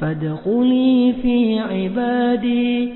فادخلي في عبادي.